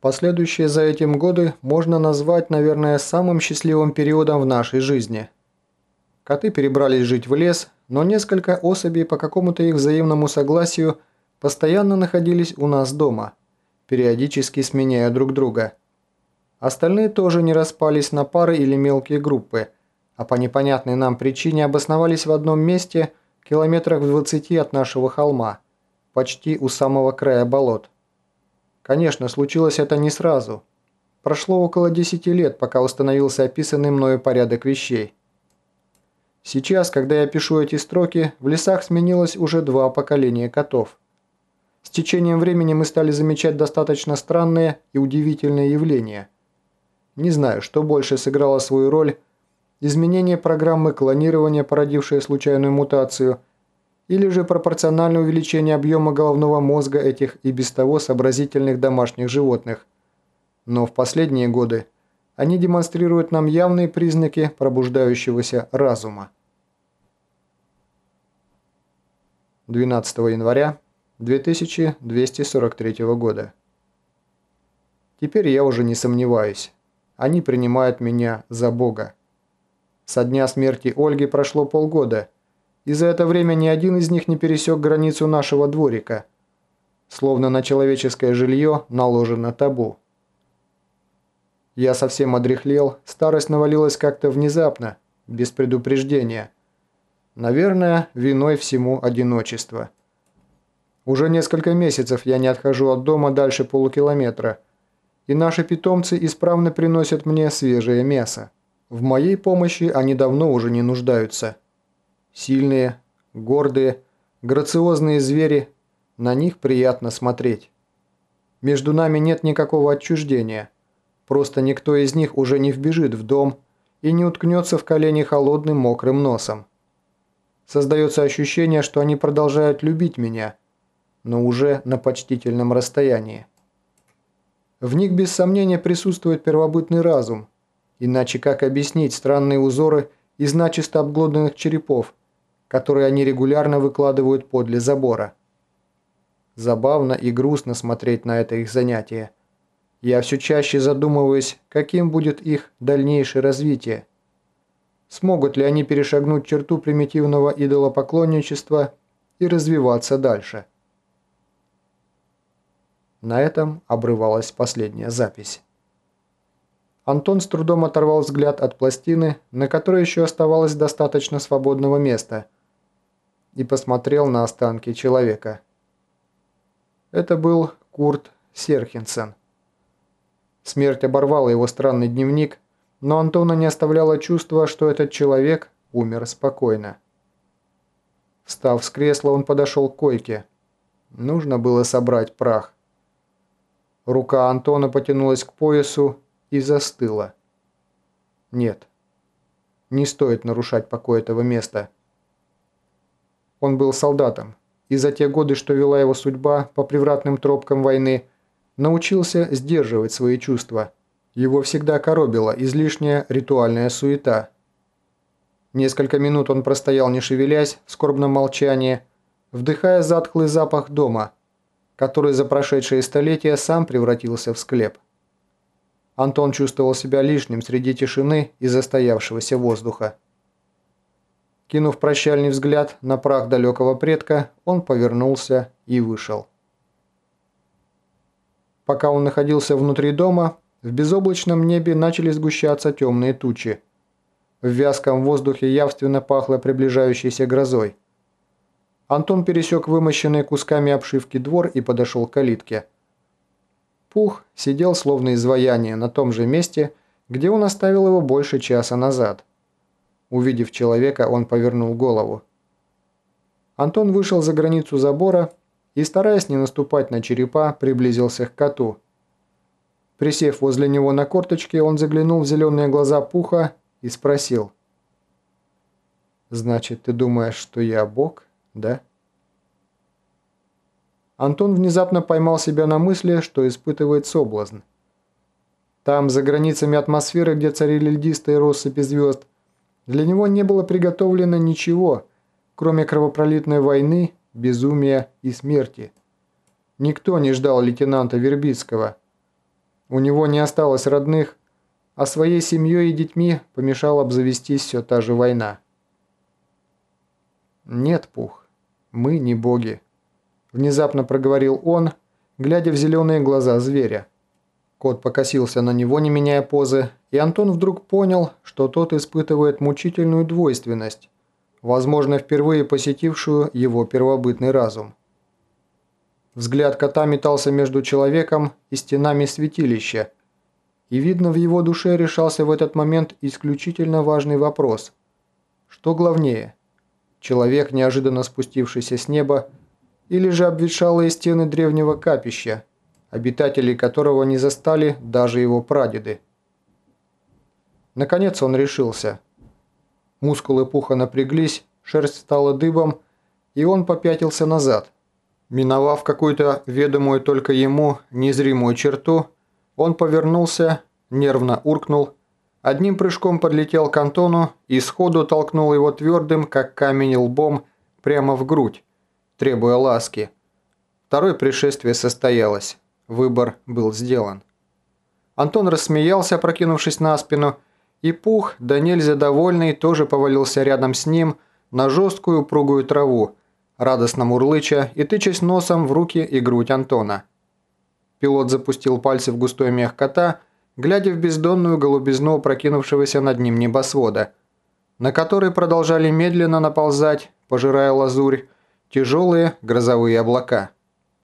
Последующие за этим годы можно назвать, наверное, самым счастливым периодом в нашей жизни. Коты перебрались жить в лес, но несколько особей по какому-то их взаимному согласию постоянно находились у нас дома, периодически сменяя друг друга. Остальные тоже не распались на пары или мелкие группы, а по непонятной нам причине обосновались в одном месте километрах в 20 от нашего холма, почти у самого края болот. Конечно, случилось это не сразу. Прошло около 10 лет, пока установился описанный мною порядок вещей. Сейчас, когда я пишу эти строки, в лесах сменилось уже два поколения котов. С течением времени мы стали замечать достаточно странные и удивительные явления. Не знаю, что больше сыграло свою роль – изменение программы клонирования, породившее случайную мутацию – или же пропорциональное увеличение объема головного мозга этих и без того сообразительных домашних животных. Но в последние годы они демонстрируют нам явные признаки пробуждающегося разума. 12 января 2243 года. Теперь я уже не сомневаюсь. Они принимают меня за Бога. Со дня смерти Ольги прошло полгода – и за это время ни один из них не пересек границу нашего дворика. Словно на человеческое жилье наложено табу. Я совсем одряхлел, старость навалилась как-то внезапно, без предупреждения. Наверное, виной всему одиночество. Уже несколько месяцев я не отхожу от дома дальше полукилометра, и наши питомцы исправно приносят мне свежее мясо. В моей помощи они давно уже не нуждаются. Сильные, гордые, грациозные звери, на них приятно смотреть. Между нами нет никакого отчуждения, просто никто из них уже не вбежит в дом и не уткнется в колени холодным мокрым носом. Создается ощущение, что они продолжают любить меня, но уже на почтительном расстоянии. В них без сомнения присутствует первобытный разум, иначе как объяснить странные узоры из начисто обглоданных черепов, которые они регулярно выкладывают подле забора. Забавно и грустно смотреть на это их занятие. Я все чаще задумываюсь, каким будет их дальнейшее развитие. Смогут ли они перешагнуть черту примитивного идолопоклонничества и развиваться дальше? На этом обрывалась последняя запись. Антон с трудом оторвал взгляд от пластины, на которой еще оставалось достаточно свободного места – и посмотрел на останки человека. Это был Курт Серхинсен. Смерть оборвала его странный дневник, но Антона не оставляло чувства, что этот человек умер спокойно. Встав с кресла, он подошел к койке. Нужно было собрать прах. Рука Антона потянулась к поясу и застыла. Нет, не стоит нарушать покой этого места. Он был солдатом, и за те годы, что вела его судьба по превратным тропкам войны, научился сдерживать свои чувства. Его всегда коробила излишняя ритуальная суета. Несколько минут он простоял не шевелясь в скорбном молчании, вдыхая затхлый запах дома, который за прошедшие столетия сам превратился в склеп. Антон чувствовал себя лишним среди тишины и застоявшегося воздуха. Кинув прощальный взгляд на прах далекого предка, он повернулся и вышел. Пока он находился внутри дома, в безоблачном небе начали сгущаться темные тучи. В вязком воздухе явственно пахло приближающейся грозой. Антон пересек вымощенный кусками обшивки двор и подошел к калитке. Пух сидел словно изваяние на том же месте, где он оставил его больше часа назад – Увидев человека, он повернул голову. Антон вышел за границу забора и, стараясь не наступать на черепа, приблизился к коту. Присев возле него на корточке, он заглянул в зеленые глаза Пуха и спросил. «Значит, ты думаешь, что я бог, да?» Антон внезапно поймал себя на мысли, что испытывает соблазн. Там, за границами атмосферы, где царили льдистые россыпи звезд, для него не было приготовлено ничего, кроме кровопролитной войны, безумия и смерти. Никто не ждал лейтенанта Вербицкого. У него не осталось родных, а своей семьей и детьми помешала обзавестись все та же война. «Нет, Пух, мы не боги», – внезапно проговорил он, глядя в зеленые глаза зверя. Кот покосился на него, не меняя позы, и Антон вдруг понял, что тот испытывает мучительную двойственность, возможно, впервые посетившую его первобытный разум. Взгляд кота метался между человеком и стенами святилища, и, видно, в его душе решался в этот момент исключительно важный вопрос. Что главнее? Человек, неожиданно спустившийся с неба, или же обветшалые стены древнего капища, обитателей которого не застали даже его прадеды? Наконец он решился. Мускулы пуха напряглись, шерсть стала дыбом, и он попятился назад. Миновав какую-то ведомую только ему незримую черту, он повернулся, нервно уркнул, одним прыжком подлетел к Антону и сходу толкнул его твердым, как камень лбом, прямо в грудь, требуя ласки. Второе пришествие состоялось. Выбор был сделан. Антон рассмеялся, прокинувшись на спину, и Пух, да нельзя довольный, тоже повалился рядом с ним на жесткую упругую траву, радостно мурлыча и тычась носом в руки и грудь Антона. Пилот запустил пальцы в густой мех кота, глядя в бездонную голубизну прокинувшегося над ним небосвода, на который продолжали медленно наползать, пожирая лазурь, тяжелые грозовые облака.